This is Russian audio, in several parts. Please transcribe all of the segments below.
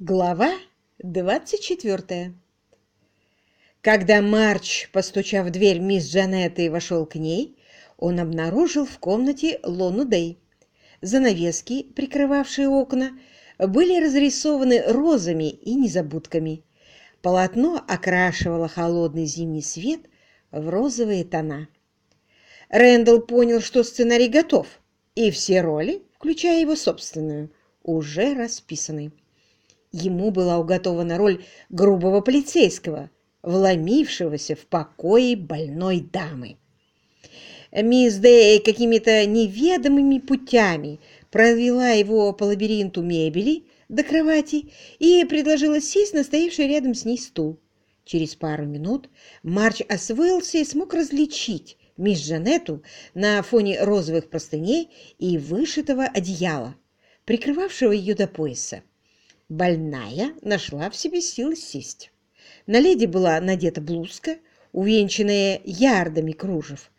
Глава 24 Когда Марч, постучав в дверь мисс Джанетты, вошел к ней, он обнаружил в комнате Лону Дэй. Занавески, прикрывавшие окна, были разрисованы розами и незабудками. Полотно окрашивало холодный зимний свет в розовые тона. Рэндалл понял, что сценарий готов, и все роли, включая его собственную, уже расписаны. Ему была уготована роль грубого полицейского, вломившегося в покои больной дамы. Мисс Дэй какими-то неведомыми путями провела его по лабиринту мебели до кровати и предложила сесть на стоявший рядом с ней стул. Через пару минут Марч освоился и смог различить мисс Джанетту на фоне розовых простыней и вышитого одеяла, прикрывавшего ее до пояса. Больная нашла в себе силы сесть. На леди была надета блузка, увенчанная ярдами кружев.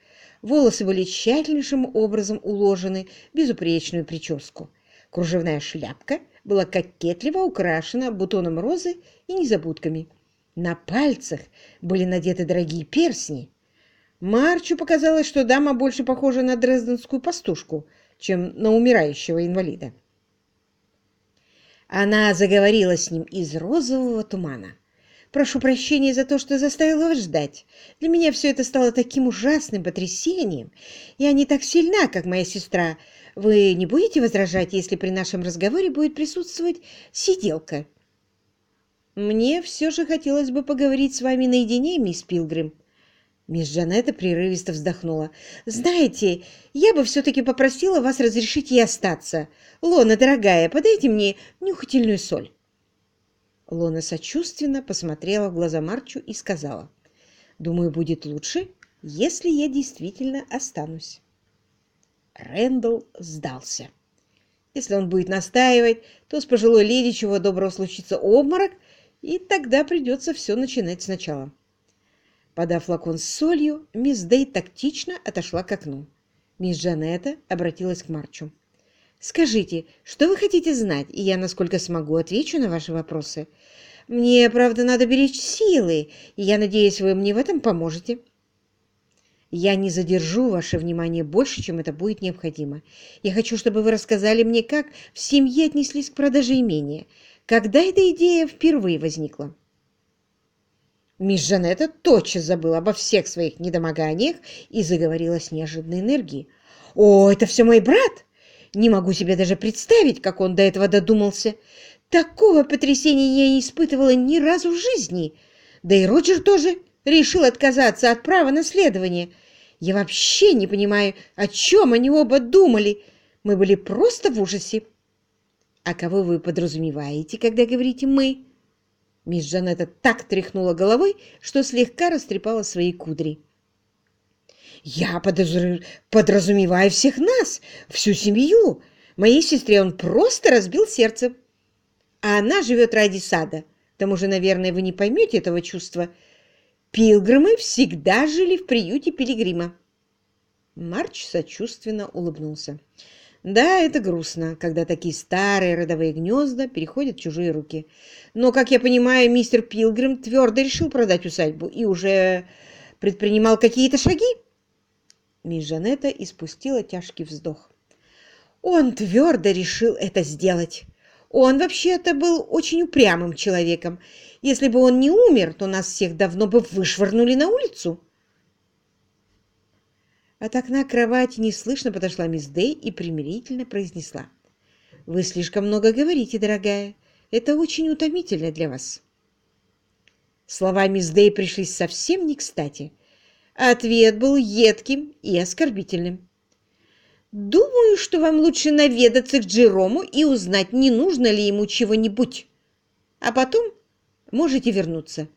Волосы были тщательнейшим образом уложены в безупречную прическу. Кружевная шляпка была кокетливо украшена бутоном розы и незабудками. На пальцах были надеты дорогие персни. Марчу показалось, что дама больше похожа на дрезденскую пастушку, чем на умирающего инвалида. Она заговорила с ним из розового тумана. «Прошу прощения за то, что заставила вас ждать. Для меня все это стало таким ужасным потрясением. Я не так сильна, как моя сестра. Вы не будете возражать, если при нашем разговоре будет присутствовать сиделка?» «Мне все же хотелось бы поговорить с вами наедине, мисс Пилгрим», Мисс Джанетта прерывисто вздохнула. «Знаете, я бы все-таки попросила вас разрешить ей остаться. Лона, дорогая, подайте мне нюхательную соль». Лона сочувственно посмотрела в глаза Марчу и сказала. «Думаю, будет лучше, если я действительно останусь». Рэндалл сдался. Если он будет настаивать, то с пожилой леди чего доброго случится обморок, и тогда придется все начинать сначала. Подав флакон с солью, мисс Дей тактично отошла к окну. Мисс Джанетта обратилась к Марчу. «Скажите, что вы хотите знать, и я, насколько смогу, отвечу на ваши вопросы. Мне, правда, надо беречь силы, и я надеюсь, вы мне в этом поможете». «Я не задержу ваше внимание больше, чем это будет необходимо. Я хочу, чтобы вы рассказали мне, как в семье отнеслись к продаже имения. Когда эта идея впервые возникла?» Мисс Жанетта тотчас забыла обо всех своих недомоганиях и заговорила с неожиданной энергией. «О, это все мой брат! Не могу себе даже представить, как он до этого додумался. Такого потрясения я не испытывала ни разу в жизни. Да и Роджер тоже решил отказаться от права наследования. Я вообще не понимаю, о чем они оба думали. Мы были просто в ужасе. А кого вы подразумеваете, когда говорите «мы»? Мисс Жанетта так тряхнула головой, что слегка растрепала свои кудри. «Я подозр... подразумеваю всех нас, всю семью. Моей сестре он просто разбил сердце. А она живет ради сада. К тому же, наверное, вы не поймете этого чувства. Пилгримы всегда жили в приюте пилигрима». Марч сочувственно улыбнулся. Да, это грустно, когда такие старые родовые гнезда переходят в чужие руки. Но, как я понимаю, мистер Пилгрим твердо решил продать усадьбу и уже предпринимал какие-то шаги. Мисс Жанетта испустила тяжкий вздох. Он твердо решил это сделать. Он вообще-то был очень упрямым человеком. Если бы он не умер, то нас всех давно бы вышвырнули на улицу. От окна кровати неслышно подошла мисс Дэй и примирительно произнесла. «Вы слишком много говорите, дорогая. Это очень утомительно для вас». Слова мисс Дэй пришлись совсем не кстати. Ответ был едким и оскорбительным. «Думаю, что вам лучше наведаться к Джерому и узнать, не нужно ли ему чего-нибудь. А потом можете вернуться».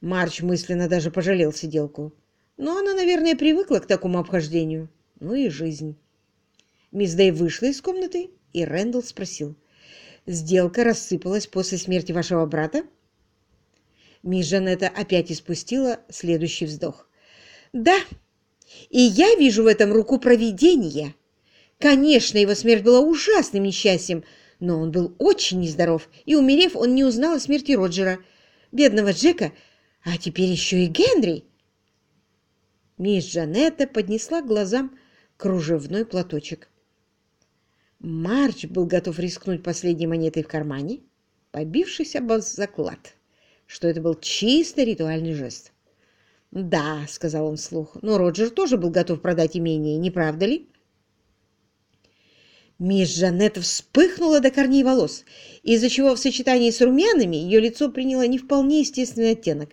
Марч мысленно даже пожалел сиделку. Но она, наверное, привыкла к такому обхождению. Ну и жизнь. Мисс Дэй вышла из комнаты, и Рэндалл спросил. «Сделка рассыпалась после смерти вашего брата?» Мисс Жанетта опять испустила следующий вздох. «Да, и я вижу в этом руку провидения. Конечно, его смерть была ужасным несчастьем, но он был очень нездоров, и, умерев, он не узнал о смерти Роджера, бедного Джека, а теперь еще и Генри. Мисс Джанетта поднесла к глазам кружевной платочек. Марч был готов рискнуть последней монетой в кармане, побившись об заклад, что это был чисто ритуальный жест. «Да», — сказал он вслух, — «но Роджер тоже был готов продать имение, не правда ли?» Мисс Жанетта вспыхнула до корней волос, из-за чего в сочетании с румянами ее лицо приняло не вполне естественный оттенок.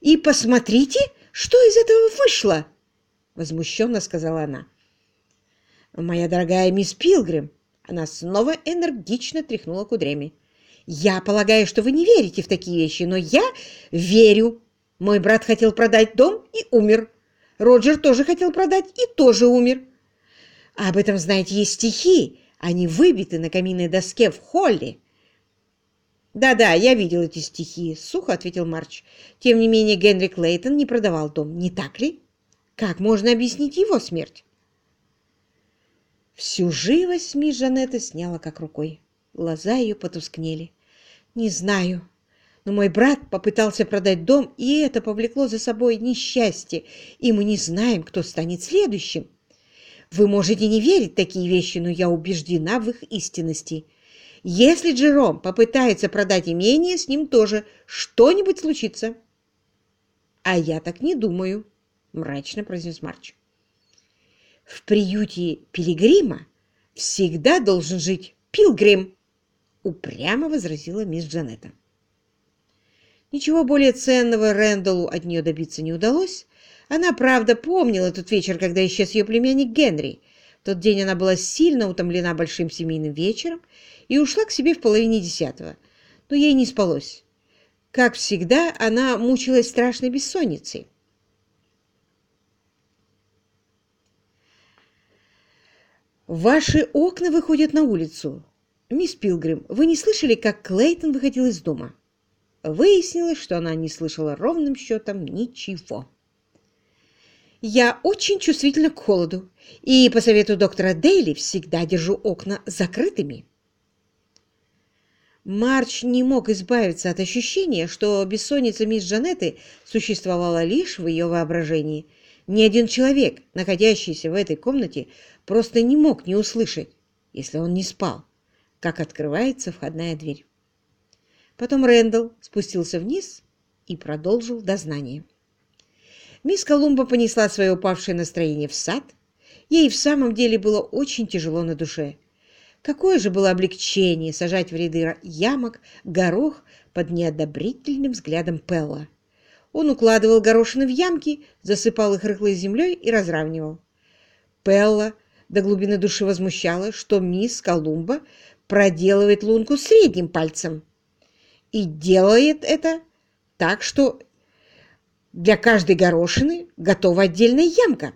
«И посмотрите, что из этого вышло!» — возмущенно сказала она. «Моя дорогая мисс Пилгрим!» Она снова энергично тряхнула кудрями. «Я полагаю, что вы не верите в такие вещи, но я верю. Мой брат хотел продать дом и умер. Роджер тоже хотел продать и тоже умер. Об этом, знаете, есть стихи. Они выбиты на каминной доске в холле. «Да-да, я видел эти стихи», — сухо ответил Марч. «Тем не менее, Генри Клейтон не продавал дом, не так ли? Как можно объяснить его смерть?» Всю живость мисс Жанетта сняла как рукой. Глаза ее потускнели. «Не знаю, но мой брат попытался продать дом, и это повлекло за собой несчастье, и мы не знаем, кто станет следующим. Вы можете не верить в такие вещи, но я убеждена в их истинности. Если Джером попытается продать имение, с ним тоже что-нибудь случится». «А я так не думаю», — мрачно произнес Марч. В приюте Пилигрима всегда должен жить Пилгрим, упрямо возразила мисс Джанетта. Ничего более ценного Рэндаллу от нее добиться не удалось. Она, правда, помнила тот вечер, когда исчез ее племянник Генри. Тот день она была сильно утомлена большим семейным вечером и ушла к себе в половине десятого. Но ей не спалось. Как всегда, она мучилась страшной бессонницей. Ваши окна выходят на улицу. Мисс Пилгрим, вы не слышали, как Клейтон выходил из дома? Выяснилось, что она не слышала ровным счетом ничего. Я очень чувствительна к холоду, и по совету доктора Дейли всегда держу окна закрытыми. Марч не мог избавиться от ощущения, что бессонница мисс Джанетты существовала лишь в ее воображении. Ни один человек, находящийся в этой комнате, просто не мог не услышать, если он не спал, как открывается входная дверь. Потом Рэндалл спустился вниз и продолжил дознание. Мисс Колумба понесла свое упавшее настроение в сад. Ей в самом деле было очень тяжело на душе. Какое же было облегчение сажать в ряды ямок горох под неодобрительным взглядом Пелла. Он укладывал горошины в ямки, засыпал их рыхлой землей и разравнивал. Пелла до глубины души возмущало, что мисс Колумба проделывает лунку средним пальцем и делает это так, что для каждой горошины готова отдельная ямка.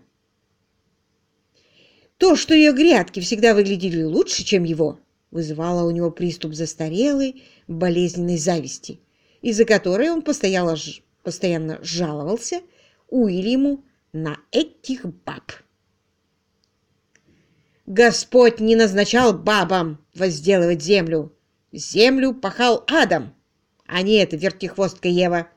То, что ее грядки всегда выглядели лучше, чем его, вызывало у него приступ застарелой, болезненной зависти, из-за которой он постоянно, постоянно жаловался Уильяму на этих баб. Господь не назначал бабам возделывать землю. Землю пахал Адам, а не эта вертихвостка Ева.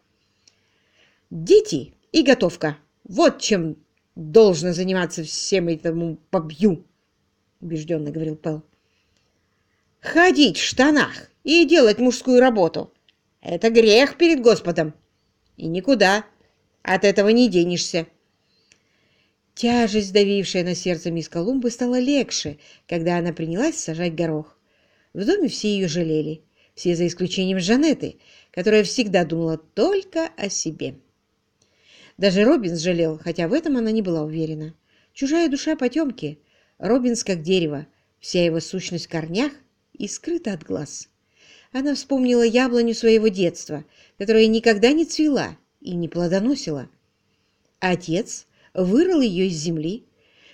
Дети и готовка. Вот чем должно заниматься всем этому побью, убежденно говорил Пэл. Ходить в штанах и делать мужскую работу — это грех перед Господом. И никуда от этого не денешься. Тяжесть, давившая на сердце мисс Колумбы, стала легче, когда она принялась сажать горох. В доме все ее жалели, все за исключением Жанеты, которая всегда думала только о себе. Даже Робинс жалел, хотя в этом она не была уверена. Чужая душа потемки, Робинс как дерево, вся его сущность в корнях и скрыта от глаз. Она вспомнила яблоню своего детства, которая никогда не цвела и не плодоносила. Отец вырыл ее из земли.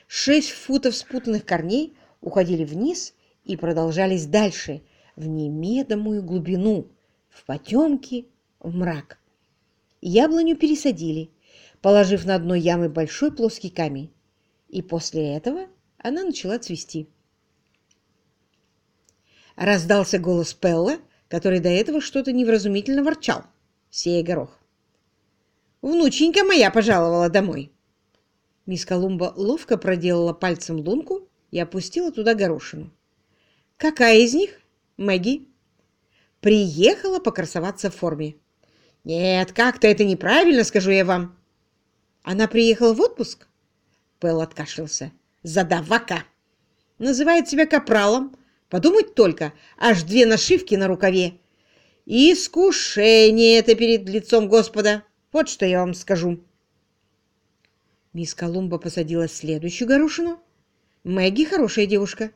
Шесть футов спутанных корней уходили вниз и продолжались дальше, в немедомую глубину, в потемки, в мрак. Яблоню пересадили, положив на дно ямы большой плоский камень, и после этого она начала цвести. раздался голос Пелла, который до этого что-то невразумительно ворчал, сея горох. «Внученька моя пожаловала домой!» Мисс Колумба ловко проделала пальцем лунку и опустила туда горошину. «Какая из них?» «Мэгги». «Приехала покрасоваться в форме». «Нет, как-то это неправильно, скажу я вам». «Она приехала в отпуск?» Пэл откашлялся. «Задавака!» «Называет себя капралом. Подумать только, аж две нашивки на рукаве. Искушение это перед лицом Господа. Вот что я вам скажу». Мисс Колумба посадила следующую горошину. Мэгги хорошая девушка.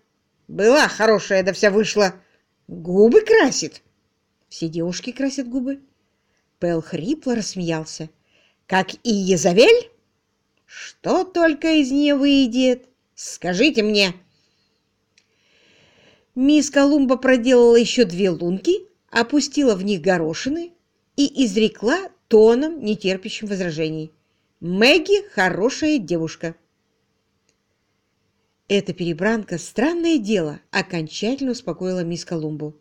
Была хорошая, да вся вышла. Губы красит. Все девушки красят губы. Пэл хрипло рассмеялся. Как и Езавель? Что только из нее выйдет? Скажите мне. Мисс Колумба проделала еще две лунки, опустила в них горошины и изрекла тоном, нетерпящим возражений. Мэгги хорошая девушка. Эта перебранка, странное дело, окончательно успокоила мисс Колумбу.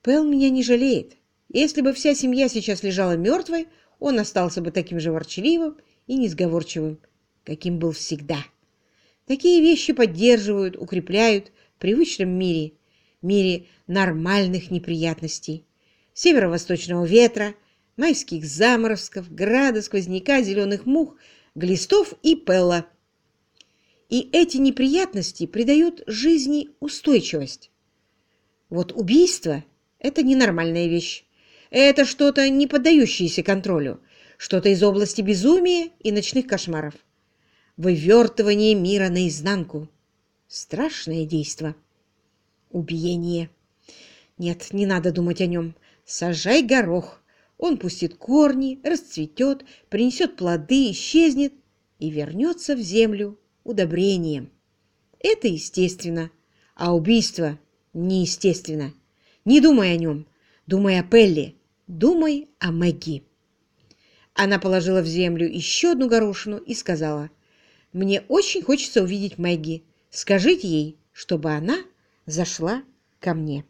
Пэл меня не жалеет. Если бы вся семья сейчас лежала мертвой, он остался бы таким же ворчливым и несговорчивым, каким был всегда. Такие вещи поддерживают, укрепляют в привычном мире, мире нормальных неприятностей, северо-восточного ветра, майских заморозков, града, сквозняка, зеленых мух, глистов и пелла. И эти неприятности придают жизни устойчивость. Вот убийство – это ненормальная вещь. Это что-то, не поддающееся контролю, что-то из области безумия и ночных кошмаров. Вывертывание мира наизнанку. Страшное действо. Убиение. Нет, не надо думать о нем. Сажай горох. Он пустит корни, расцветет, принесет плоды, исчезнет и вернется в землю удобрением. Это естественно, а убийство неестественно. Не думай о нем, думай о Пелле, думай о Мэгги. Она положила в землю еще одну горошину и сказала, «Мне очень хочется увидеть Мэгги. Скажите ей, чтобы она зашла ко мне».